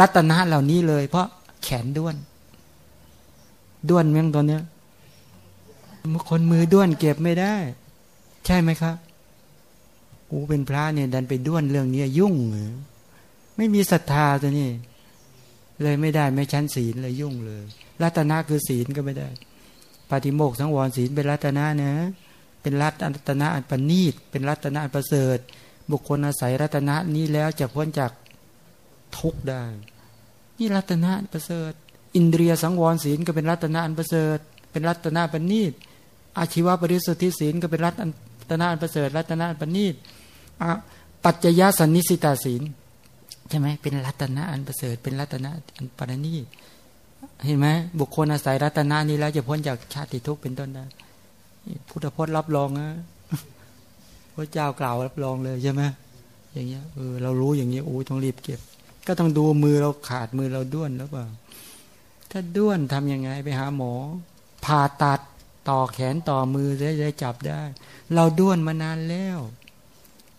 รัตนะเหล่านี้เลย เพราะแขนด้วน ด้วนเมื่อตอนเนี้ยคนมือด้วนเก็บไม่ได้ ใช่ไหมครับอูเป็นพระเนี่ยดันไปด้วนเรื่องนี้ยุ่งไม่มีศรัทธาตัวนี้ เลยไม่ได้ไม่ชั้นศีลเลยยุ่งเลยรัตนะคือศีลก็ไม่ได้ปฏิโมกสังวรศีลเป็นรัตนะนะ เป็นรัตนะอันประณีตเป็นรัตนะอันประเสริฐ บุคคลอาศัยรัตนะนี้แล้วจะพ้นจาก ทุกได้ นี่รัตนะประเสริฐ อินเดียสังวรศีลก็เป็นรัตนะอันประเสริฐ เป็นรัตนะปณีตอาชีวะปริสุทธิศีลก็เป็นรัตนะอันประเสริฐ รัตนะอันปณีตปัจจยสันนิสิตาศีลใช่ไหมเป็นรัตนะอันประเสริฐ เป็นรัตนะอันปรณีตเห็นไหมบุคคลอาศัยรัตนานี้แล้วจะพ้นจากชาติทุกข์เป็นต้นได้พุทธพจน์รับรองนะพระเจ้ากล่าวรับรองเลยใช่ไหมอย่างเงี้ยเออเรารู้อย่างเงี้ยโอ้ต้องรีบเก็บ ก็ต้องดูมือเราขาดมือเราด้วนแล้วเปล่า ถ้าด้วนทํำยังไงไปหาหมอ ผ่าตัดต่อแขนต่อมือจะได้จับได้ เราด้วนมานานแล้ว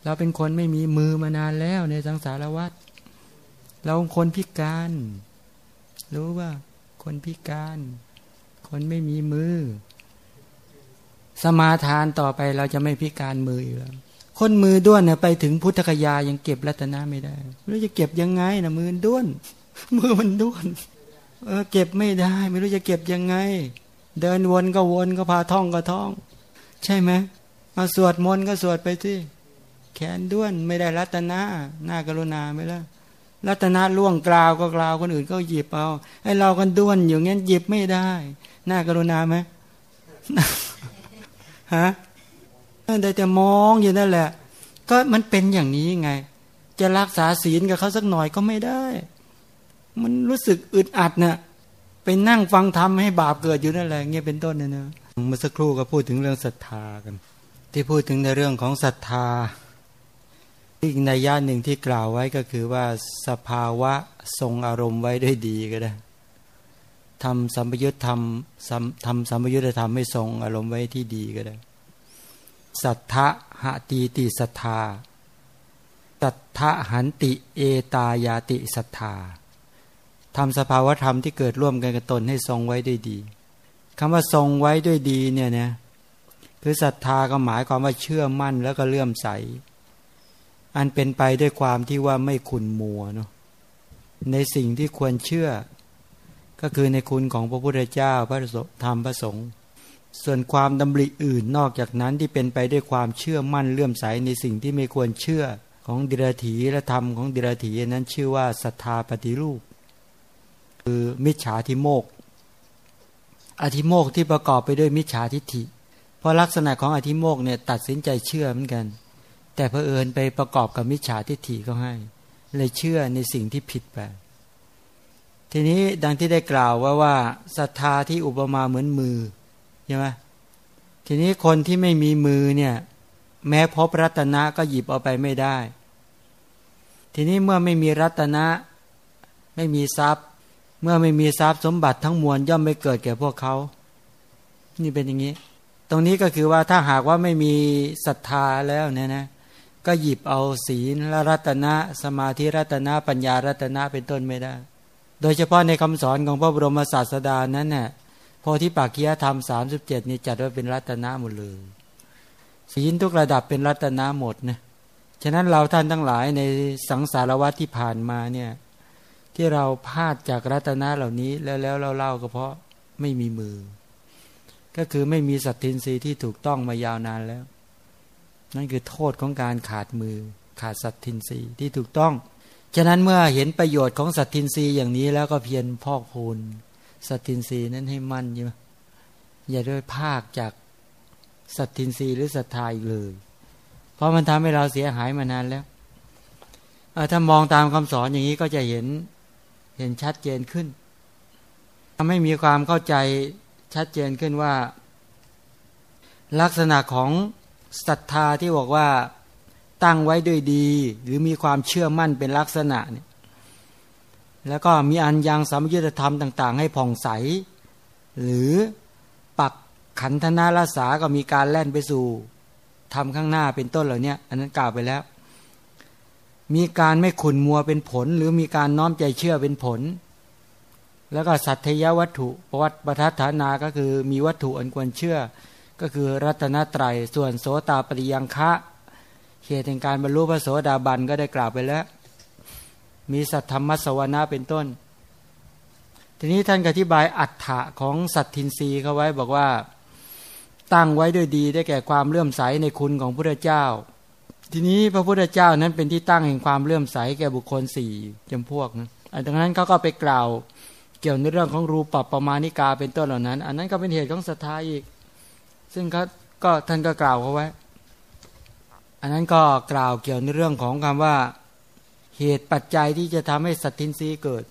เราเป็นคนไม่มีมือมานานแล้วในสังสารวัฏเราคนพิการ รู้ว่าคนพิการ คนไม่มีมือ สมาทานต่อไปเราจะไม่พิการมืออีกแล้ว คนมือด้วนเนี่ยไปถึงพุทธคยายังเก็บรัตนะไม่ได้ไม่รู้จะเก็บยังไงนะมือด้วน มือมันด้วน เออ เก็บไม่ได้ ไม่รู้จะเก็บยังไง เดินวนก็วนก็พาท่องก็ท่อง ใช่ไหมมาสวดมนต์ก็สวดไปที่แขนด้วนไม่ได้รัตนะหน้ากรุณาไม่แล้รัตนะล่วงกล่าวก็กล่าวคนอื่นก็หยิบเอาไอ้เรากันด้วนอยู่งั้นหยิบไม่ได้ หน่ากรุณาไหมฮะ ได้แต่มองอยู่นั่นแหละ ก็มันเป็นอย่างนี้ไง จะรักษาศีลกับเขาสักหน่อยก็ไม่ได้ มันรู้สึกอึดอัดเนะ่ะไปนั่งฟังธรรมให้บาปเกิดอยู่นั่นแหละเงี้ยเป็นต้นเนี่ยนะเมื่อสักครู่ก็พูดถึงเรื่องศรัทธากัน ที่พูดถึงในเรื่องของศรัทธาอีกในย่าหนึ่งที่กล่าวไว้ก็คือว่าสภาวะทรงอารมณ์ไว้ด้วยดีก็ได้ทำสัมปยุตทำทำสัมปยุตธรรมให้ทรงอารมณ์ไว้ที่ดีก็ได้ สัทธะหตีติศรัทธาสัทธะหันติเอตายาติศรัทธาทำสภาวธรรมที่เกิดร่วมกันกับตนให้ทรงไว้ด้วยดีคำว่าทรงไว้ด้วยดีเนี่ยนะคือศรัทธาก็หมายความว่าเชื่อมั่นแล้วก็เลื่อมใส อันเป็นไปด้วยความที่ว่าไม่ขุนมัวเนาะในสิ่งที่ควรเชื่อ ก็คือในคุณของพระพุทธเจ้าพระธรรมพระสงฆ์ ส่วนความดำริอื่นนอกจากนั้นที่เป็นไปด้วยความเชื่อมั่นเลื่อมใสในสิ่งที่ไม่ควรเชื่อของดิรถีและธรรมของดิรถีนั้นชื่อว่าศรัทธาปฏิรูป คือมิจฉาทิโมก อธิโมกที่ประกอบไปด้วยมิจฉาทิฏฐิ เพราะลักษณะของอธิโมกเนี่ยตัดสินใจเชื่อเหมือนกัน แต่เพอเอิญไปประกอบกับมิจฉาทิฏฐิก็ให้ เลยเชื่อในสิ่งที่ผิดไป ทีนี้ดังที่ได้กล่าวว่าว่าศรัทธาที่อุปมาเหมือนมือ ใช่ไหมทีนี้คนที่ไม่มีมือเนี่ย แม้พบรัตนะก็หยิบเอาไปไม่ได้ ทีนี้เมื่อไม่มีรัตนะ ไม่มีทรัพย์ เมื่อไม่มีทรัพย์สมบัติทั้งมวลย่อมไม่เกิดแก่พวกเขา นี่เป็นอย่างนี้ ตรงนี้ก็คือว่าถ้าหากว่าไม่มีศรัทธาแล้วเนี่ยนะก็หยิบเอาศีลและรัตนะ สมาธิรัตนะ ปัญญารัตนะเป็นต้นไม่ได้ โดยเฉพาะในคำสอนของพระบรมศาสดานั้นเนี่ย พอที่ปากคียธรรมสามสิบเจ็ดนี่จัดว่าเป็นรัตนะหมดเลยศีลทุกระดับเป็นรัตนะหมดนะฉะนั้นเราท่านทั้งหลายในสังสารวัตที่ผ่านมาเนี่ยที่เราพลาดจากรัตนะเหล่านี้แล้วแล้วเราเล่าก็เพราะไม่มีมือ ก็คือไม่มีสัตทินรีที่ถูกต้องมายาวนานแล้ว นั่นคือโทษของการขาดมือ ขาดสัตทินรีที่ถูกต้อง ฉะนั้นเมื่อเห็นประโยชน์ของสัตทินรีอย่างนี้แล้วก็เพียรพอกพูน สตินรีนั้นให้มั่นอยู่อย่าด้วยภาคจากสตินรีหรือศรัทธาอีกเลย เพราะมันทำให้เราเสียหายมานานแล้วถ้ามองตามคำสอนอย่างนี้ก็จะเห็นเห็นชัดเจนขึ้นทำให้มีความเข้าใจชัดเจนขึ้นว่า ลักษณะของศรัทธาที่บอกว่าตั้งไว้ด้วยดี หรือมีความเชื่อมั่นเป็นลักษณะเนี่ย แล้วก็มีอันยังสามยุทธธรรมต่าง ๆ ให้ผ่องใส หรือปักขันธนาราษาก็มีการแล่นไปสู่ทำข้างหน้าเป็นต้นเหล่านี้อันนั้นกล่าวไปแล้ว มีการไม่ขุนมัวเป็นผล หรือมีการน้อมใจเชื่อเป็นผล แล้วก็สัตยวัตถุประวัติประทัฐานาก็คือมีวัตถุอันควรเชื่อ ก็คือรัตนตรัยส่วนโสตาปริยังคะเหตุแห่งการบรรลุพระโสดาบันก็ได้กล่าวไปแล้ว มีสัทธรรมสวนาเป็นต้น ทีนี้ท่านอธิบายอัฏฐะของสัตทินรีเขาไว้บอกว่าตั้งไว้ด้วยดีได้แก่ความเลื่อมใสในคุณของพระเจ้า ทีนี้พระพุทธเจ้านั้นเป็นที่ตั้งแห่งความเลื่อมใสแก่บุคคลสี่จำพวกนะอันดังนั้นเขาก็ไปกล่าวเกี่ยวในเรื่องของรูปปประมาณิกาเป็นต้นเหล่านั้น อันนั้นก็เป็นเหตุของศรัทธาอีก ซึ่งเขาก็ท่านก็กล่าวเขาไว้ อันนั้นก็กล่าวเกี่ยวในเรื่องของคำว่า เหตุปัจจัยที่จะทำให้สัตทินรีเกิด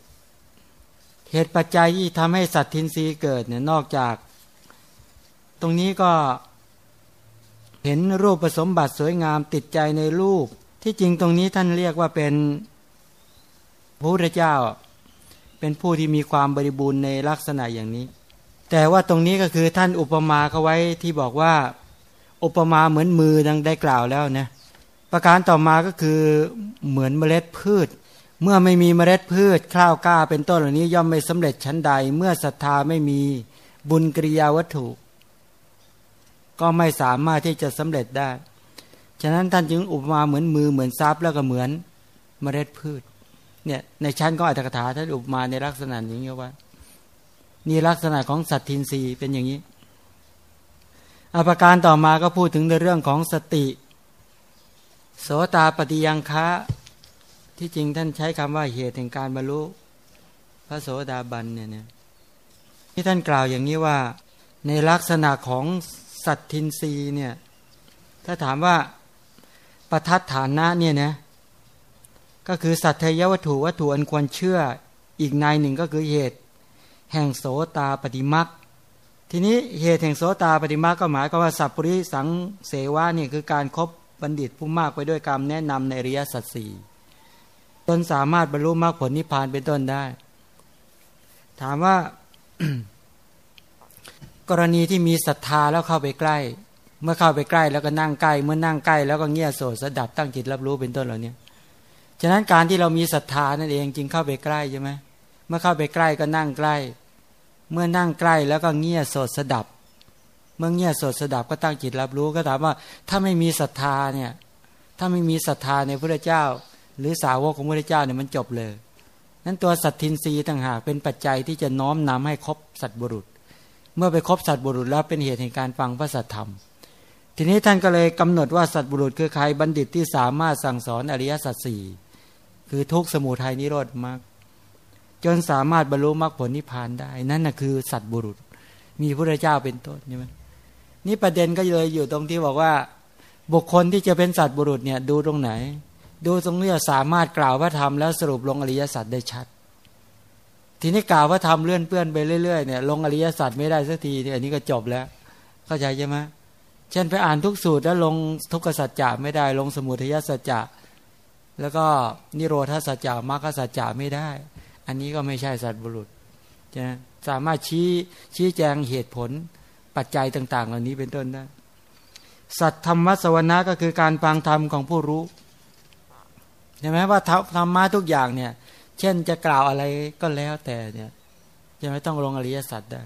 เหตุปัจจัยที่ทำให้สัตทินรีเกิดเนี่ยนอกจาก ตรงนี้ก็เห็นรูปผสมบัติสวยงามติดใจในรูป ที่จริงตรงนี้ท่านเรียกว่าเป็นพระพุทธเจ้า เป็นผู้ที่มีความบริบูรณ์ในลักษณะอย่างนี้ แต่ว่าตรงนี้ก็คือท่านอุปมาเขาไว้ที่บอกว่า อุปมาเหมือนมือดังได้กล่าวแล้วนะ ประการต่อมาก็คือเหมือนเมล็ดพืช เมื่อไม่มีเมล็ดพืช ข้าวกล้าเป็นต้นเหล่านี้ย่อมไม่สำเร็จชั้นใด เมื่อศรัทธาไม่มีบุญกิริยาวัตถุ ก็ไม่สามารถที่จะสำเร็จได้ ฉะนั้นท่านจึงอุปมาเหมือนมือเหมือนซับแล้วก็เหมือนเมล็ดพืชเนี่ยในชั้นก็อัตถกถาท่านอุปมาในลักษณะอย่างนี้ว่านี่ลักษณะของสัตทินรีเป็นอย่างนี้อภิการต่อมาก็พูดถึงในเรื่องของสติ โสตาปฏิยังคะที่จริงท่านใช้คำว่าเหตุแห่งการบรรลุพระโสดาบันเนี่ยที่ท่านกล่าวอย่างนี้ว่า ในลักษณะของสัตทินรีเนี่ยถ้าถามว่าประทัดฐานะเนี่ยนะก็คือสัตเทยวัตถุวัตถุอันควรเชื่ออีกนายหนึ่งก็คือเหตุ แห่งโสตาปฏิมักทีนี้เหตุแห่งโสตาปฏิมาก็หมายก็ว่าสัพปริสังเสวะนี่คือการครบ บัณฑิตผู้มากไปด้วยกรรมแนะนำในริยสัตสีจนสามารถบรรลุมรรคผลนิพพานเป็นต้นได้ ถามว่ากรณีที่มีศรัทธาแล้วเข้าไปใกล้ เมื่อเข้าไปใกล้แล้วก็นั่งใกล้ เมื่อนั่งใกล้แล้วก็เงียบโสดสดับตั้งจิตรับรู้เป็นต้นเหล่านี้ฉะนั้นการที่เรามีศรัทธานั่นเองจึงเข้าไปใกล้ใช่ไหมเมื่อเข้าไปใกล้ก็นั่งใกล้ เมื่อนั่งใกล้แล้วก็เงียบโสดสดับ เมื่อเงียสดสดับก็ตั้งจิตรับรู้ก็ถามว่า ถ้าไม่มีศรัทธาเนี่ยถ้าไม่มีศรัทธาในพระเจ้า หรือสาวกของพระเจ้าเนี่ยมันจบเลยนั้นตัวสัตทินรีต่างหากเป็นปัจจัยที่จะน้อมนำให้ครบสัตบุรุษ เมื่อไปครบสัตบุรุษแล้วเป็นเหตุแห่งการฟังพระสัทธรรม ทีนี้ท่านก็เลยกำหนดว่าสัตบุรุษคือใครบัณฑิตที่สามารถสั่งสอนอริยสัจสี่คือทุกสมุทัยนิโรธมรรคจนสามารถบรรลุมรรคผลนิพพานได้ นั่นนะคือสัตบุรุษ มีพระเจ้าเป็นต้นใช่ไหม นี่ประเด็นก็เลยอยู่ตรงที่บอกว่า บุคคลที่จะเป็นสัตว์บุรุษเนี่ยดูตรงไหน ดูตรงนี้สามารถกล่าวพระธรรมแล้วสรุปลงอริยสัจได้ชัด ทีนี้กล่าวว่าทำเลื่อนเปื้อนไปเรื่อยๆเนี่ยลงอริยสัจไม่ได้สักทีเนี่ยอันนี้ก็จบแล้ว เข้าใจใช่ไหมเช่นไปอ่านทุกสูตรแล้วลงทุกขสัจจะไม่ได้ ลงสมุทัยสัจจะแล้วก็นิโรธาสัจจะมรรคสัจจะไม่ได้ อันนี้ก็ไม่ใช่สัตว์บุรุษจะสามารถชี้ชี้แจงเหตุผล ปัจจัยต่าง ๆ เหล่านี้เป็นต้นได้สัตธรรมสวรรค์ก็คือการฟังธรรมของผู้รู้ใช่ไหมว่าธรรมะทุกอย่างเนี่ย เช่นจะกล่าวอะไรก็แล้วแต่เนี่ยจะไม่ต้องลงอริยสัจได้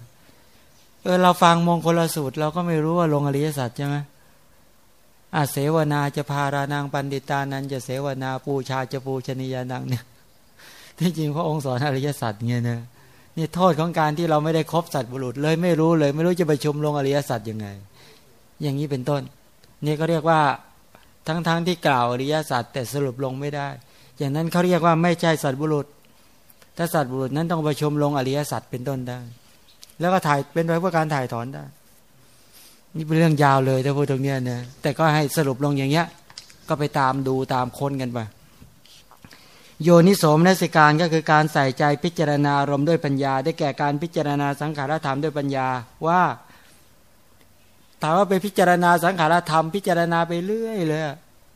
เออเราฟังมงคลสูตร เราก็ไม่รู้ว่าลงอริยสัจใช่ไหมอาเสวนาจะพารานังปันติตานันจะเสวนาปูชาจะปูชนียานังเนี่ยที่จริงพระองค์สอนอริยสัจเงี้ยนะ นี่โทษของการที่เราไม่ได้ครบสัตว์บุรุษ เลยไม่รู้เลย ไม่รู้จะไปชมลงอริยสัจยังไง อย่างนี้เป็นต้น นี่ก็เรียกว่าทั้งๆทที่กล่าวอริยสัจแต่สรุปลงไม่ได้ อย่างนั้นเขาเรียกว่าไม่ใช่สัตว์บุรุษ ถ้าสัตว์บุรุษนั้นต้องไปชมลงอริยสัจเป็นต้นได้ แล้วก็ถ่ายเป็นไว้เพื่อการถ่ายถอนได้ นี่เป็นเรื่องยาวเลยถ้าพูดตรงนี้นะแต่ก็ให้สรุปลงอย่างเงี้ย ก็ไปตามดูตามค้นกันไป โยนิโสมนสิการก็คือการใส่ใจพิจารณาอารมณ์ด้วยปัญญา ได้แก่การพิจารณาสังขารธรรมด้วยปัญญาว่า ถามว่าไปพิจารณาสังขารธรรม พิจารณาไปเรื่อยเลย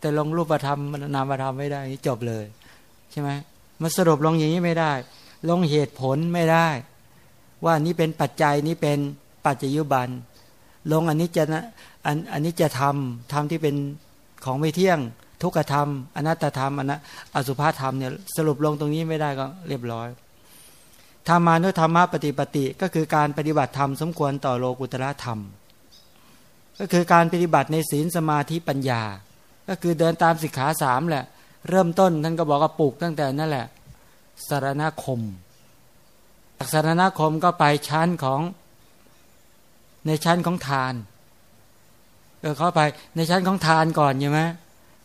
แต่ลงรูปธรรมนามธรรมไม่ได้จบเลย ใช่ไหมมาสรุปลงอย่างนี้ไม่ได้ ลงเหตุผลไม่ได้ ว่านี้เป็นปัจจัยนี้เป็นปัจจยุบัน ลงอันนี้จะนะอันอันนี้จะทำทำที่เป็นของไม่เที่ยง ทุกขธรรม อนัตตธรรมอนะอสุภาธรรมเนี่ยสรุปลงตรงนี้ไม่ได้ก็เรียบร้อยธรรมานุธรรมะปฏิปติ ก็คือการปฏิบัติธรรมสมควรต่อโลกุตระธรรม ก็คือการปฏิบัติในศีลสมาธิปัญญา ก็คือเดินตามสิกขาสามแหละ เริ่มต้นท่านก็บอกว่าปลูกตั้งแต่นั่นแหละสารณคมจากสารณคมก็ไปชั้นของในชั้นของทานเออเข้าไปในชั้นของทานก่อนใช่ไหม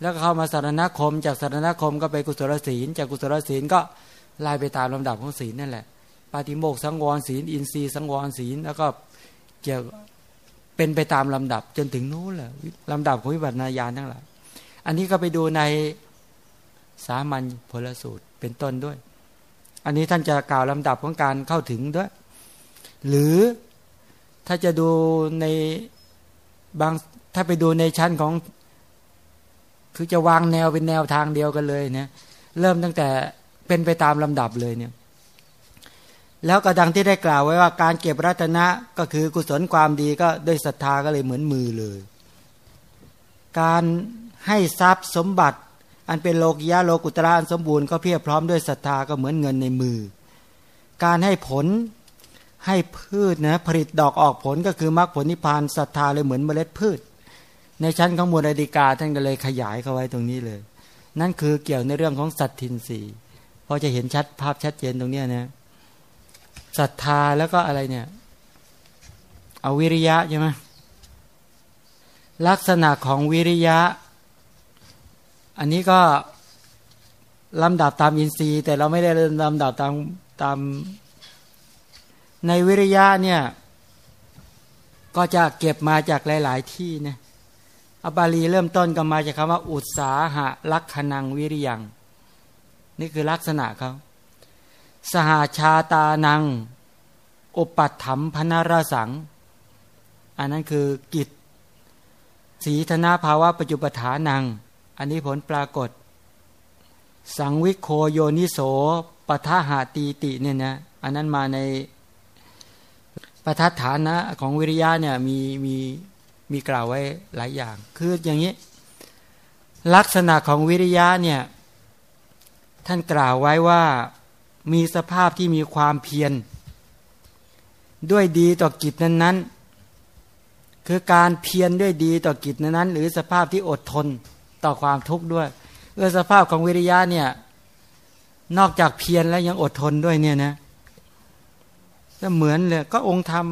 แล้วก็เข้ามาสารณคม จากสารณคมก็ไปกุศลศีล จากกุศลศีลก็ไล่ไปตามลำดับของศีลนั่นแหละ ปาฏิโมกสังวรศีล อินทรีย์สังวรศีล แล้วก็เกี่ยวเป็นไปตามลำดับจนถึงนู้นแหละลำดับของวิบัตินาญาณทั้งหลายอันนี้ก็ไปดูในสามัญพลสูตรเป็นต้นด้วย อันนี้ท่านจะกล่าวลำดับของการเข้าถึงด้วย หรือถ้าจะดูในบางถ้าไปดูในชั้นของ คือจะวางแนวเป็นแนวทางเดียวกันเลยเนี่ยเริ่มตั้งแต่เป็นไปตามลำดับเลยเนี่ยแล้วก็ดังที่ได้กล่าวไว้ว่าการเก็บรัตนะก็คือกุศลความดีก็ด้วยศรัทธาก็เลยเหมือนมือเลย การให้ทรัพย์สมบัติ อันเป็นโลกิยะโลกุตระอันสมบูรณ์ก็เพียบพร้อมด้วยศรัทธาก็เหมือนเงินในมือ การให้ผลให้พืชนะผลิตดอกออกผลก็คือมรรคผลนิพพานศรัทธาเลยเหมือนเมล็ดพืช ในชั้นของมูลอดิกาท่านก็เลยขยายเข้าไว้ตรงนี้เลย นั่นคือเกี่ยวในเรื่องของสัตทินสีพอจะเห็นชัดภาพชัดเจนตรงนี้นะศรัทธาแล้วก็อะไรเนี่ยเอาวิริยะใช่ไหมลักษณะของวิริยะ อันนี้ก็ลำดับตามอินทรีย์ แต่เราไม่ได้ลำดับตามตาม ในวิริยะเนี่ย ก็จะเก็บมาจากหลาย ๆ ที่นะ อบาลีเริ่มต้นก็มาจากคำว่า อุตสาหะลักขณังวิริยัง นี่คือลักษณะเขาสหาชาตานัง อุปัตถมพนารสัง อันนั้นคือกิจ สีธนาภาวะปัจจุปฐานัง อันนี้ผลปรากฏ สังวิโคโยนิโสปทาหาตีติเนี่ยนะอันนั้นมาในประทัฐานะของวิริยะเนี่ยมีมี มีกล่าวไว้หลายอย่าง คืออย่างนี้ ลักษณะของวิริยะเนี่ย ท่านกล่าวไว้ว่ามีสภาพที่มีความเพียร ด้วยดีต่อกิจนั้น ๆ คือการเพียรด้วยดีต่อกิจนั้นๆ หรือสภาพที่อดทนต่อความทุกข์ด้วยเออสภาพของวิริยะเนี่ยนอกจากเพียรแล้วยังอดทนด้วยเนี่ยนะก็เหมือนเลยก็องค์ธรรม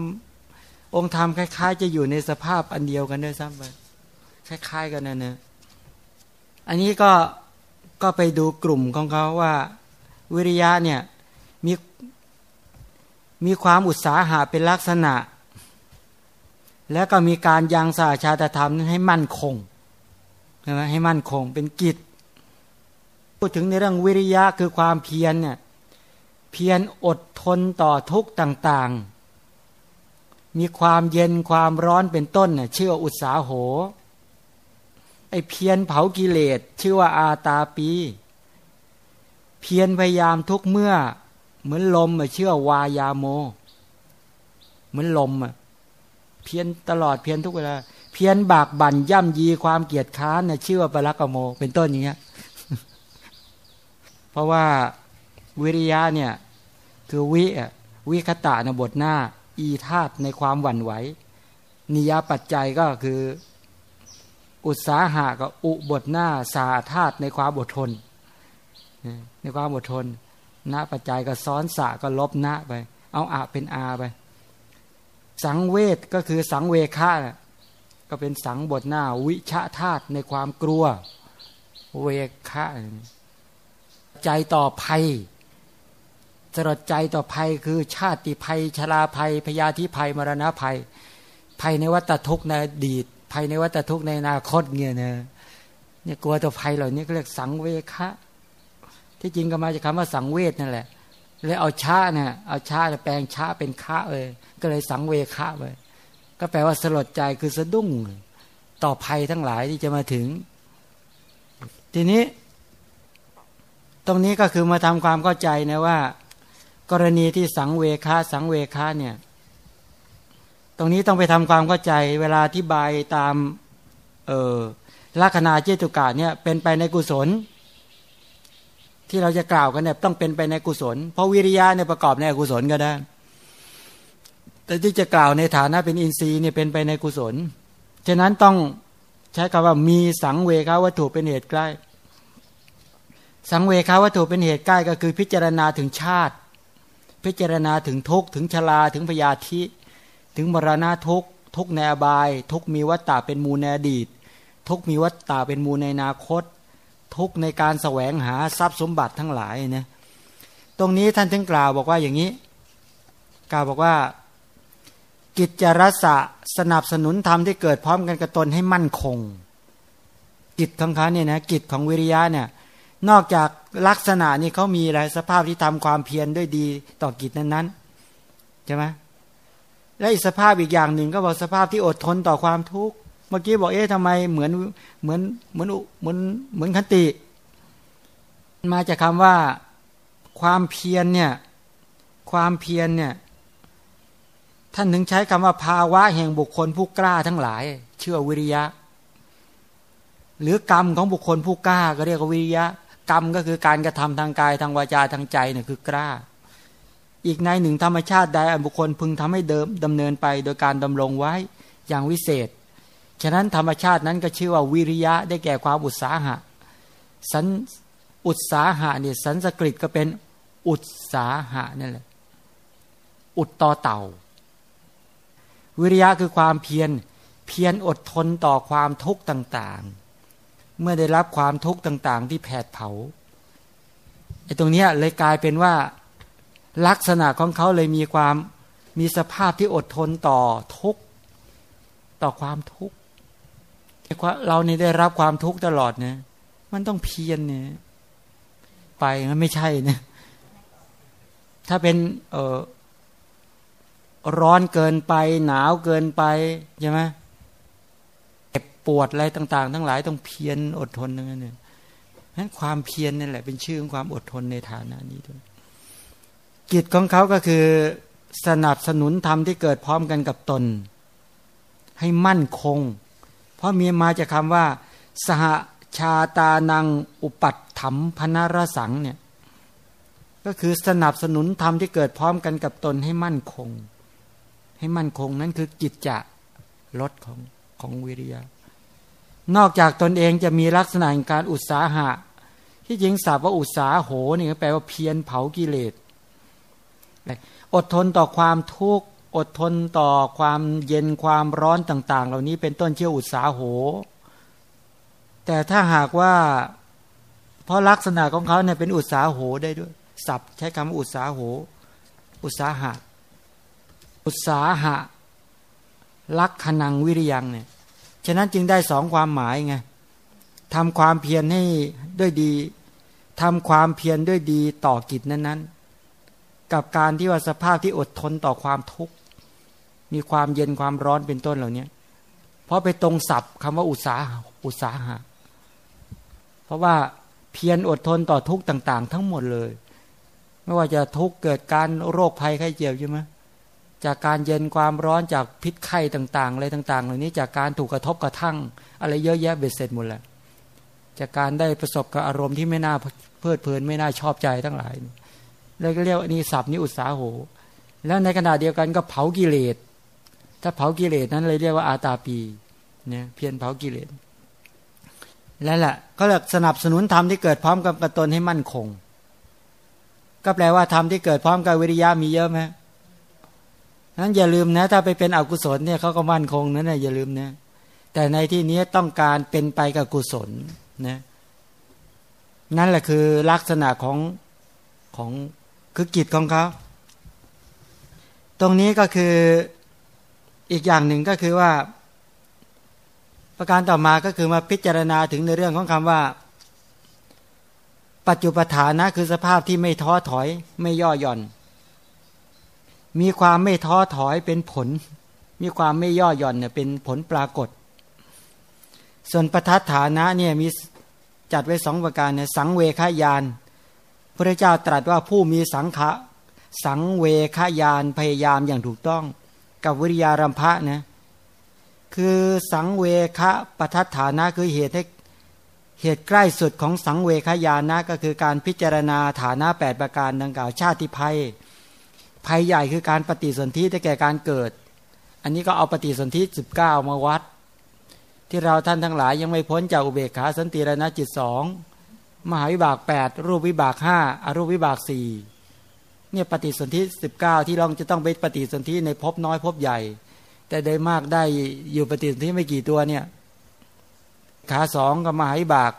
องค์ธรรมคล้ายๆ จะอยู่ในสภาพอันเดียวกันด้วยซ้ำไปคล้าย ๆ กันนะเนะอันนี้ก็ก็ไปดูกลุ่มของเขาว่า วิริยะเนี่ยมีมีความอุตสาหะเป็นลักษณะ แล้วก็มีการยังสาชาตธรรมนั้นให้มั่นคงใช่ไหมให้มั่นคงเป็นกิจ พูดถึงในเรื่องวิริยะคือความเพียรเนี่ยเพียรอดทนต่อทุกต่างๆ มีความเย็นความร้อนเป็นต้นเนี่ยชื่ออุตสาโห ไอเพียรเผากิเลสชื่อว่าอาตาปี เพียรพยายามทุกเมื่อ เหมือนลมเชื่อวายาโม เหมือนลมอะเพียรตลอดเพียรทุกเวลาเพียรบากบั่นย่ำยีความเกียจค้านเนี่ยชื่อว่าปรักโม เป็นต้นอย่างเงี้ยเพราะว่าวิริยะเนี่ย คือวิวิคตะในบทหน้า อีธาตในความหวั่นไหว นิยปัจจัยก็คือ อุตสาหะกับอุบทหน้าสาธาตในความอดทน ในความอดทนณปัจจัยก็ซ้อนสะก็ลบณไป เอาอะเป็นอาไป สังเวทก็คือสังเวคาก็เป็นสังบทหน้าวิชะธาตในความกลัว เวคะใจต่อภัย ลดใจต่อภัยคือชาติภัยชราภัย พยาธิภัยมรณะภัย ภัยในวัฏทุกข์ในอดีต ภัยในวัฏทุกข์ในอนาคตเงี้ยนะเนี่ยกลัวต่อภัยเหล่านี้ก็เรียกสังเวคะที่จริงก็มาจากคาว่าสังเวชนั่นแหละเลยเอาชาเนี่ยเอาชาแปลงชาเป็นคะเลยก็เลยสังเวคะไปก็แปลว่าสลดใจคือสะดุ้ง ต่อภัยทั้งหลายที่จะมาถึง ทีนี้ ตรงนี้ก็คือมาทำความเข้าใจนะว่า กรณีที่สังเวคาสังเวคาเนี่ย ตรงนี้ต้องไปทำความเข้าใจ เวลาที่บายตามเออลักษณะเจตุกะเนี่ยเป็นไปในกุศล ที่เราจะกล่าวกันเนี่ยต้องเป็นไปในกุศล เพราะวิริยะเนี่ยประกอบในอกุศลก็ได้ แต่ที่จะกล่าวในฐานะเป็นอินทรีย์เนี่ยเป็นไปในกุศล ฉะนั้นต้องใช้คำว่ามีสังเวคาวัตถุเป็นเหตุใกล้ สังเวคาวัตถุเป็นเหตุใกล้ก็คือพิจารณาถึงชาติ พิจารณาถึงทุกถึงชราถึงพยาธิ ถึงมรณะทุกทุกในอบาย ทุกมีวัตตาเป็นมูลในอดีต ทุกมีวัตตาเป็นมูลในอนาคต ทุกในการแสวงหาทรัพย์สมบัติทั้งหลายเนี่ยตรงนี้ท่านถึงกล่าวบอกว่าอย่างนี้ กล่าวบอกว่า กิจจรสะสนับสนุนธรรมที่เกิดพร้อมกันกับตนให้มั่นคง กิจของเขาเนี่ยนะกิจของวิริยะเนี่ย นอกจากลักษณะนี้เขามีอะไรสภาพที่ทำความเพียรด้วยดีต่อกิจนั้นๆใช่ไหมและอีกสภาพอีกอย่างหนึ่งก็บอกสภาพที่อดทนต่อความทุกข์เมื่อกี้บอกเอ๊ะทำไมเหมือนเหมือนเหมือนเหมือนเหมือนคติ มาจากคาว่าความเพียรเนี่ยความเพียรเนี่ยท่านถึงใช้คำว่าภาวะแห่งบุคคลผู้กล้าทั้งหลาย เชื่อวิริยะ หรือกรรมของบุคคลผู้กล้าก็เรียกวิริยะ กรรมก็คือการกระทำทางกายทางวาจาทางใจเนี่ยคือกล้า อีกในหนึ่งธรรมชาติใดบุคคลพึงทำให้เดิมดำเนินไปโดยการดำรงไว้อย่างวิเศษ ฉะนั้นธรรมชาตินั้นก็ชื่อว่าวิริยะได้แก่ความอุตสาหะ สันอุตสาหะเนี่ยสันสกฤตก็เป็นอุตสาหะนั่นแหละ อุดต่อเต่า วิริยะคือความเพียร เพียรอดทนต่อความทุกข์ต่างๆ เมื่อได้รับความทุกข์ต่าง ๆ ที่แผดเผาไอ้ตรงนี้เลยกลายเป็นว่าลักษณะของเขาเลยมีความมีสภาพที่อดทนต่อทุกต่อความทุกข์เรานี่ได้รับความทุกข์ตลอดเนี่ยมันต้องเพียรเนี่ยไปมันไม่ใช่เนี่ยถ้าเป็นเออร้อนเกินไป หนาวเกินไปใช่ไหม ปวดอะไรต่าง ๆ ทั้งหลายต้องเพียรอดทนนั่นเนี่ยนั้นความเพียรนี่แหละเป็นชื่อของความอดทนในฐานะนี้ด้วยกิจของเขาก็คือสนับสนุนธรรมที่เกิดพร้อมกันกับตน ให้มั่นคง เพราะมีมาจากคำว่า สหชาตานังอุปัตถมพนารสังเนี่ยก็คือสนับสนุนธรรมที่เกิดพร้อมกันกับตนให้มั่นคง ให้มั่นคงนั้นคือกิจจะลดของของวิริยะ นอกจากตนเองจะมีลักษณะการอุตสาหะ ที่จริงศัพท์ว่าอุตสาโหนี่แปลว่าเพียรเผากิเลสอดทนต่อความทุกข์อดทนต่อความเย็นความร้อนต่าง ๆ เหล่านี้เป็นต้นเชื่ออุตสาโห แต่ถ้าหากว่า เพราะลักษณะของเขาเนี่ยเป็นอุตสาโหได้ด้วยศัพท์ใช้คำอุตสาโห อุตสาหะ อุตสาหะลักขณังวิริยังเนี่ย ฉะนั้นจึงได้สองความหมายไงทำความเพียรให้ด้วยดีทำความเพียรด้วยดีต่อกิจนั้นๆ กับการที่ว่าสภาพที่อดทนต่อความทุกข์ มีความเย็นความร้อนเป็นต้นเหล่านี้เพราะไปตรงศัพท์คำว่าอุตสาหอุตสาหะ เพราะว่าเพียรอดทนต่อทุกข์ต่าง ๆ ทั้งหมดเลย ไม่ว่าจะทุกข์เกิดการโรคภัยไข้เจ็บใช่ไหม จากการเย็นความร้อนจากพิษไข้ต่างๆอะไรต่าง ๆ เหล่านี้จากการถูกกระทบกระทั่ง อะไรเยอะแยะเบ็ดเสร็จหมดแหละจากการได้ประสบกับอารมณ์ที่ไม่น่าเพลิดเพลินไม่น่าชอบใจทั้งหลายเลยก็เรียกนี่ศัพท์นี้อุตสาโห แล้วในขณะเดียวกันก็เผากิเลส ถ้าเผากิเลสนั้นเลยเรียกว่าอาตาปีเนี่ยเพียรเผากิเลสแล้วแหละก็เลยสนับสนุนธรรมที่เกิดพร้อมกับกระตนให้มั่นคง ก็แปลว่าธรรมที่เกิดพร้อมกับวิริยะมีเยอะไหม นั้นอย่าลืมนะ ถ้าไปเป็นอกุศลเนี่ยเขาก็มั่นคงนั่นนะอย่าลืมนะแต่ในที่นี้ต้องการเป็นไปกับกุศลนะนั่นแหละคือลักษณะของของคือกิจของเขาตรงนี้ก็คืออีกอย่างหนึ่งก็คือว่า ประการต่อมาก็คือมาพิจารณาถึงในเรื่องของคำว่า ปัจจุปฐานะคือสภาพที่ไม่ท้อถอย ไม่ย่อหย่อน มีความไม่ท้อถอยเป็นผล มีความไม่ย่อหย่อนเนี่ยเป็นผลปรากฏ ส่วนประทัดฐานะเนี่ยมีจัดไว้สองประการเนี่ยสังเวคายานพระเจ้าตรัสว่าผู้มีสังขะสังเวขยานพยายามอย่างถูกต้อง กับวิริยารัมภะนะคือสังเวคะปัฏฐานะคือเหตุให้เหตุใกล้สุดของสังเวคายานะก็คือการพิจารณาฐานะ 8 ประการดังกล่าวชาติภัย ภัยใหญ่คือการปฏิสนธิได้แก่การเกิด อันนี้ก็เอาปฏิสนธิ19 มาวัด ที่เราท่านทั้งหลายยังไม่พ้นจากอุเบกขาสันติรณจิตสองมหาวิบาก 8 รูปวิบาก5อรูปวิบาก4เนี่ยปฏิสนธิ19 ที่เราจะต้องไปปฏิสนธิในภพน้อยภพใหญ่ แต่ได้มากได้อยู่ปฏิสนธิไม่กี่ตัวเนี่ยขาสองก็มหาวิบาก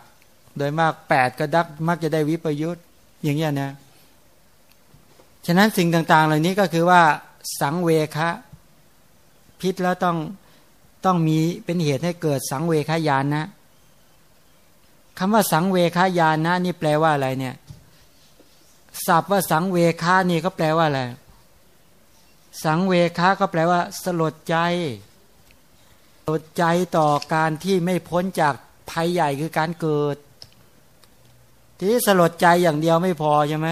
โดยมากแปดก็ดักมักจะได้วิปยุทธ์อย่างเงี้ยนะ ฉะนั้นสิ่งต่าง ๆ เหล่านี้ก็คือว่าสังเวคะพิษแล้วต้องต้องมีเป็นเหตุให้เกิดสังเวคายานนะคำว่าสังเวคายานนะนี่แปลว่าอะไรเนี่ยศัพท์ว่าสังเวคานี่ก็แปลว่าอะไรสังเวคาก็แปลว่า สลดใจสลดใจต่อการที่ไม่พ้นจากภัยใหญ่คือการเกิด ที่สลดใจอย่างเดียวไม่พอใช่ไหม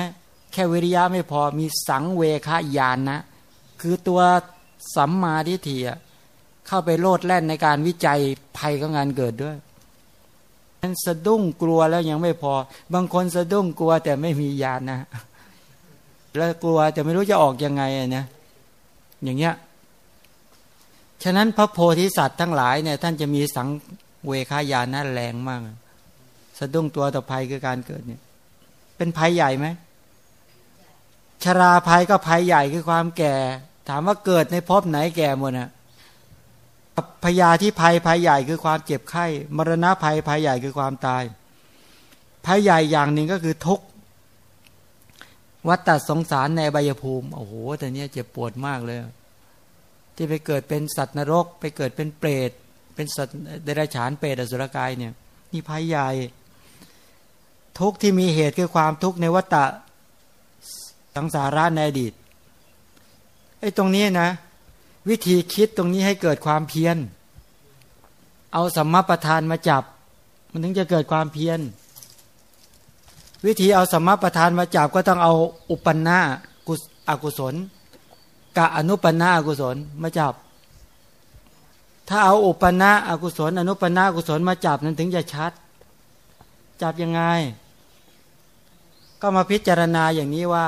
แค่วิริยะไม่พอมีสังเวคายานนะ คือตัวสัมมาทิฏฐิเข้าไปโลดแล่นในการวิจัยภัยของงานเกิดด้วยนั้นสะดุ้งกลัวแล้วยังไม่พอ บางคนสะดุ้งกลัวแต่ไม่มียานนะ แล้วกลัวแต่ไม่รู้จะออกยังไงนะอย่างเงี้ยฉะนั้นพระโพธิสัตว์ทั้งหลายเนี่ย ท่านจะมีสังเวคายานะแรงมาก สะดุ้งตัวต่อภัยคือการเกิดเนี่ย เป็นภัยใหญ่ไหม ชราภัยก็ภัยใหญ่คือความแก่ ถามว่าเกิดในภพไหนแก่หมดนะพยาที่ภัยภัยใหญ่คือความเจ็บไข้ มรณะภัยภัยใหญ่คือความตายภัยใหญ่อย่างหนึ่งก็คือทุกวัฏฏสงสารในใบยภูมิ โอ้โหแต่เนี้ยเจ็บปวดมากเลย ที่ไปเกิดเป็นสัตว์นรก ไปเกิดเป็นเปรตเป็นสัตว์เดรัจฉานเปรตอสุรกายเนี่ยนี่ภัยใหญ่ ทุกที่มีเหตุคือความทุกข์ในวัฏฏะ สังสาระในอดีตไอ้ตรงนี้นะ วิธีคิดตรงนี้ให้เกิดความเพียร เอาสัมมาประธานมาจับ มันถึงจะเกิดความเพียร วิธีเอาสัมมาประธานมาจับก็ต้องเอาอุปนากุอกุศลกะอนุปนาอกุศลมาจับ ถ้าเอาอุปนาอกุศล อนุปนาอกุศลมาจับนั้นถึงจะชัด จับยังไง ก็มาพิจารณาอย่างนี้ว่า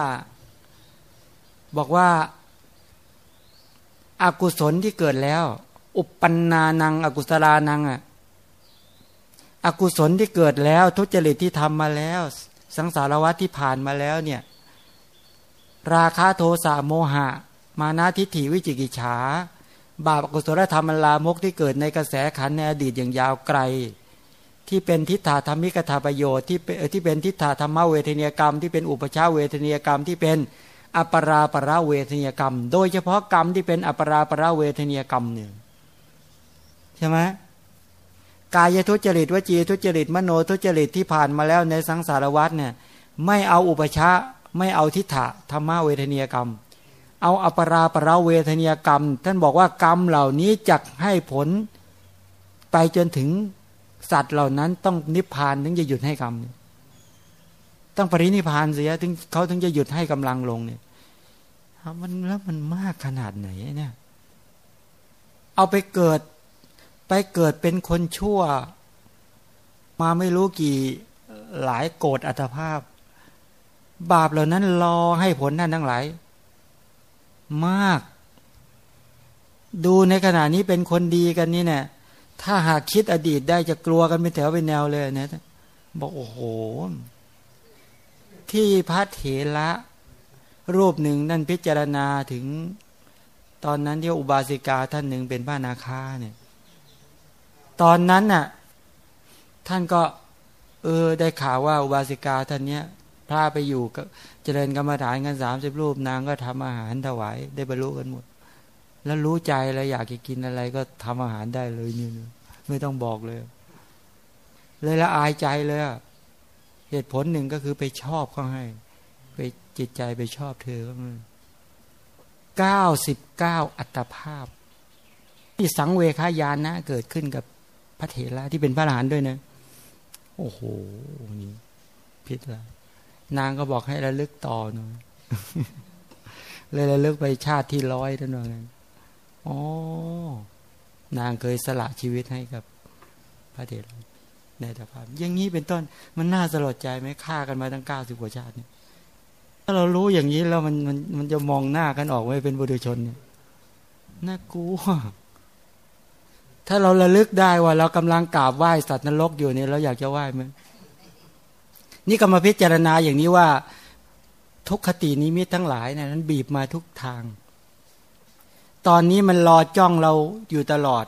บอกว่าอากุศลที่เกิดแล้ว อุปปนานัง อกุศลานังอะอกุศลที่เกิดแล้ว ทุจริตที่ทำมาแล้ว สังสารวัตที่ผ่านมาแล้วเนี่ย ราคาโทสะโมหะ มานาทิฏฐิวิจิกิจฉา บาปอกุศลธรรมลามกที่เกิดในกระแสขันในอดีตอย่างยาวไกล ที่เป็นทิฏฐาธรรมิกถาประโยชน์ที่ที่เป็นทิฏฐาธรรมเวทนียกรรม ที่เป็นอุปชาเวทนียกรรมที่เป็น อปราปราเวทนียกรรม โดยเฉพาะกรรมที่เป็นอปราปราเวทนียกรรมเนี่ยใช่ไหมกายทุจริตวจีทุจริตมโนทุจริตที่ผ่านมาแล้วในสังสารวัฏเนี่ย ไม่เอาอุปชาไม่เอาทิฏฐะธรรมเวทนียกรรม เอาอปราปราเวทนียกรรม ท่านบอกว่ากรรมเหล่านี้จะให้ผลไปจนถึงสัตว์เหล่านั้นต้องนิพพานถึงจะหยุดให้กรรมเนี่ย ต้องปรินิพานเสีย ถึงเขาถึงจะหยุดให้กำลังลงเนี่ยมันแล้วมันมากขนาดไหนเนี่ย เอาไปเกิด ไปเกิดเป็นคนชั่ว มาไม่รู้กี่หลายโกรธอัตภาพ บาปเหล่านั้นรอให้ผลนั่นทั้งหลายมาก ดูในขณะนี้เป็นคนดีกันนี่เนี่ยถ้าหากคิดอดีตได้จะกลัวกันเป็นแถวเป็นแนวเลยเนะบอกโอ้โห ที่พระเถระรูปหนึ่งนั่นพิจารณาถึงตอนนั้นที่อุบาสิกาท่านหนึ่งเป็นพระนาคาเนี่ย ตอนนั้นน่ะ ท่านก็ เออได้ข่าวว่าอุบาสิกาท่านเนี้ยพระไปอยู่ก็เจริญกรรมฐานกันสามสิบรูปนางก็ทำอาหารถวายได้บรรลุกันหมด แล้วรู้ใจแล้วอยากจะกินอะไรก็ทำอาหารได้เลยนี่ไม่ต้องบอกเลย เลยละอายใจเลยอะ เหตุผลหนึ่งก็คือไปชอบเขาให้ ไปจิตใจไปชอบเธอเขาเก้าสิบเก้าอัตภาพ ที่สังเวคายานนะเกิดขึ้นกับพระเถระที่เป็นพระหลานด้วยนะ โอ้โหนี่พิษละนางก็บอกให้ระลึกต่อหน่อยเลยระลึกไปชาติที่ร้อยท่านว่าไงอ๋อนางเคยสละชีวิตให้กับพระเดช ในตภาพ อย่างนี้เป็นต้นมันน่าสลดใจไหมฆ่ากันมาตั้งเก้าสิบกว่าชาติเนี่ยถ้าเรารู้อย่างนี้แล้วมันมันมันจะมองหน้ากันออกไว้เป็นบุตรชนเนี่ยน่ากลัวถ้าเราระลึกได้ว่า เรากำลังกราบไหว้สัตว์นรกอยู่เนี่ยเราอยากจะไหว้ไหมนี่ก็มาพิจารณาอย่างนี้ว่า ทุกขตินิมิตทั้งหลายนะนั้นบีบมาทุกทาง ตอนนี้มันรอจ้องเราอยู่ตลอด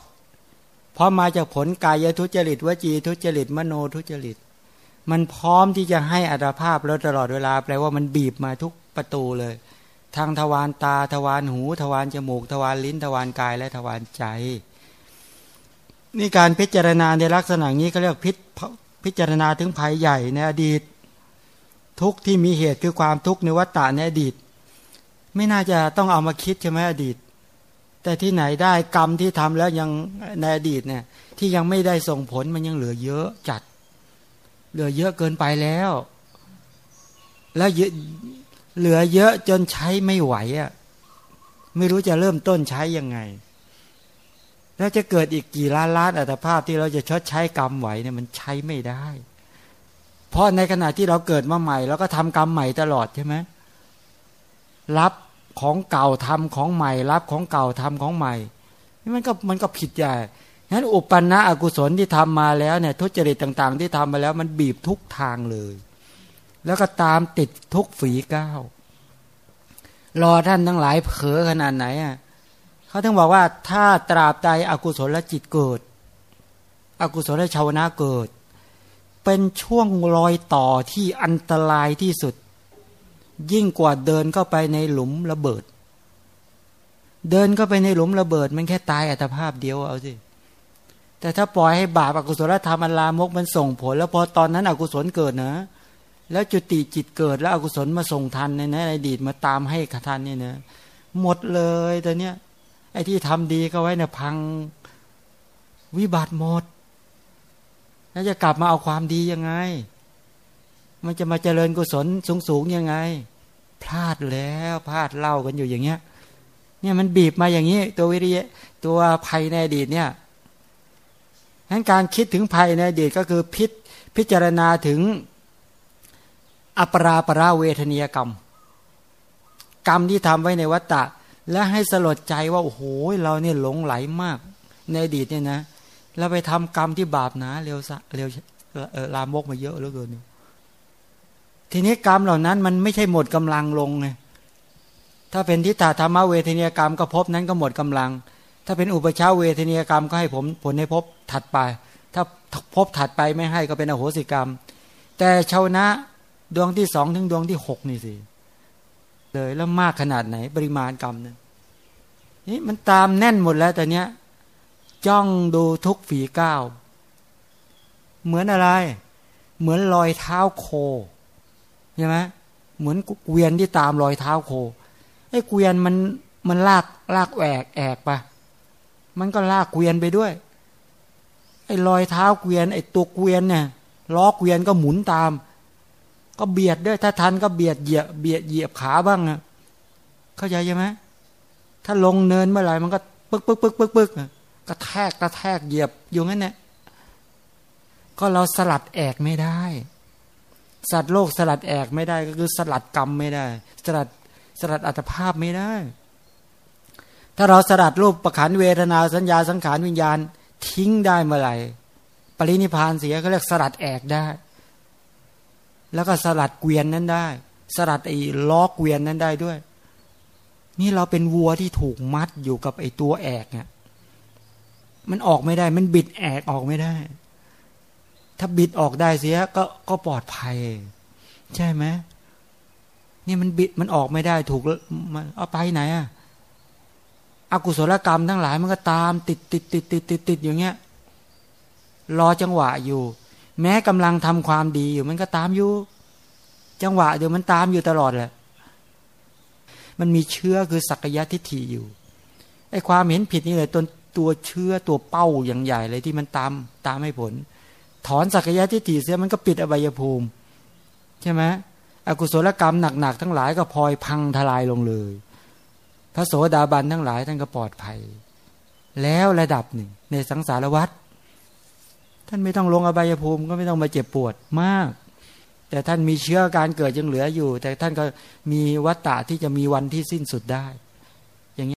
เพราะมาจากผลกายทุจริตวจีทุจริต มโนทุจริต มันพร้อมที่จะให้อัตภาพเราตลอดเวลาแปลว่ามันบีบมาทุกประตูเลย ทางทวารตาทวารหู ทวารจมูก ทวารลิ้น ทวารกายและทวารใจนี่การพิจารณาในลักษณะนี้เขาเรียกพิพิจารณาถึงภัยใหญ่ในอดีต ทุกที่มีเหตุคือความทุกข์ในวัฏฏะในอดีต ไม่น่าจะต้องเอามาคิดใช่ไหมอดีต แต่ที่ไหนได้กรรมที่ทำแล้วยังในอดีตเนี่ย ที่ยังไม่ได้ส่งผลมันยังเหลือเยอะจัด เหลือเยอะเกินไปแล้ว แล้วเหลือเยอะจนใช้ไม่ไหวอะไม่รู้จะเริ่มต้นใช้ยังไง แล้วจะเกิดอีกกี่ล้านล้านอัตภาพที่เราจะชดใช้กรรมไหวเนี่ยมันใช้ไม่ได้ เพราะในขณะที่เราเกิดมาใหม่เราก็ทำกรรมใหม่ตลอดใช่ไหมรับ ของเก่าทำของใหม่ รับของเก่าทำของใหม่นี่มันก็มันก็ผิดใหญ่งั้นอุปนะอกุศลที่ทำมาแล้วเนี่ยทุจริตต่างๆ ที่ทำมาแล้วมันบีบทุกทางเลย แล้วก็ตามติดทุกฝีก้าวรอท่านทั้งหลายเผลอขนาดไหนอะเขาถึงบอกว่าถ้าตราบใดอกุศลจิตเกิด อกุศลชาวนะเกิด เป็นช่วงรอยต่อที่อันตรายที่สุด ยิ่งกว่าเดินเข้าไปในหลุมระเบิด เดินเข้าไปในหลุมระเบิด มันแค่ตายอัตภาพเดียวเอาสิแต่ถ้าปล่อยให้บาปอกุศลธรรมอันลามกมันส่งผล แล้วพอตอนนั้นอกุศลเกิดนะ แล้วจุติจิตเกิดแล้วอกุศลมาส่งทันในในอดีตมาตามให้ขทันเนี่ยนะหมดเลยแต่เนี้ยไอ้ที่ทำดีก็ไว้เนี่ยพังวิบัติหมดแล้วจะกลับมาเอาความดียังไง มันจะมาเจริญกุศลสูงสูงยังไง พลาดแล้วพลาดเล่ากันอยู่อย่างเงี้ย เนี่ยมันบีบมาอย่างนี้ ตัววิริยะตัวภัยในอดีตเนี่ยงั้นการคิดถึงภัยในอดีตก็คือพิพิจารณาถึงอปราปราเวทนียกรรม กรรมที่ทำไว้ในวัฏฏะและให้สลดใจว่าโอ้โหเราเนี่ยหลงไหลมาก ในอดีตเนี่ยนะเราไปทำกรรมที่บาปนาเร็วสะเร็วลามกมาเยอะเหลือเกินเนี่ย ทีนี้กรรมเหล่านั้นมันไม่ใช่หมดกำลังลงไงถ้าเป็นทิฏฐธรรมเวทนียกรรมก็พบนั้นก็หมดกำลัง ถ้าเป็นอุปชาเวทนียกรรมก็ให้ผมผลในพบถัดไป ถ้าพบถัดไปไม่ให้ก็เป็นอโหสิกรรม แต่ชาวนะดวงที่สองถึงดวงที่หกนี่สิเลยแล้วมากขนาดไหนปริมาณกรรมนั้นนี่มันตามแน่นหมดแล้วแต่เนี้ยจ้องดูทุกฝีก้าวเหมือนอะไร เหมือนรอยเท้าโค ช่ไหมเหมือนเกวียนที่ตามรอยเท้าโคไอ้เกวียนมันมันลากลากแหวกแอกปะมันก็ลากเกวียนไปด้วย ไอ้รอยเท้าเกวียน ไอ้ตัวเกวียนเนี่ยล้อเกวียนก็หมุนตาม ก็เบียดด้วย ถ้าทันก็เบียดเหยียบเบียดเหยียบขาบ้างนะเข้าใจใช่ไหมถ้าลงเนินเมื่อไหร่มันก็ปึ๊กปึ๊กปึ๊กปึ๊กปึ๊กกระแทกกระแทกเหยียบอยู่งั้นเนี่ยก็เราสลัดแอกไม่ได้ สัตว์โลกสลัดแอกไม่ได้ก็คือสลัดกรรมไม่ได้ สลัดสลัดอัตภาพไม่ได้ ถ้าเราสลัดรูปประขันเวทนาสัญญาสังขารวิญญาณทิ้งได้เมื่อไหร่ปรินิพานเสียเขาเรียกสลัดแอกได้ แล้วก็สลัดเกวียนนั้นได้ สลัดไอ้ล้อเกวียนนั้นได้ด้วย นี่เราเป็นวัวที่ถูกมัดอยู่กับไอ้ตัวแอกเนี่ยมันออกไม่ได้ มันบิดแอกออกไม่ได้ ถ้าบิดออกได้เสียก็ก็ปลอดภัย ใช่ไหมนี่มันบิดมันออกไม่ได้ถูกมันเอาไปไหนอะอกุศลกรรมทั้งหลายมันก็ตาม ติดติดติดติดติดติดอย่างเงี้ย รอจังหวะอยู่ แม้กำลังทำความดีอยู่ มันก็ตามอยู่ จังหวะเดี๋ยวมันตามอยู่ตลอดแหละมันมีเชื้อคือสักยะทิฏฐิอยู่ไอ้ความเห็นผิดนี่แหละตัวตัวเชื้อตัวเป้าอย่างใหญ่เลยที่มันตามตามให้ผล ถอนสักยะทิฏฐิเสียมันก็ปิดอบายภูมิ ใช่ไหมอกุศลกรรมหนักๆทั้งหลายก็พลอยพังทลายลงเลย พระโสดาบันทั้งหลายท่านก็ปลอดภัย แล้วระดับหนึ่ง ในสังสารวัฏท่านไม่ต้องลงอบายภูมิก็ไม่ต้องมาเจ็บปวดมาก แต่ท่านมีเชื้อการเกิดยังเหลืออยู่ แต่ท่านก็มีวัตตะที่จะมีวันที่สิ้นสุดได้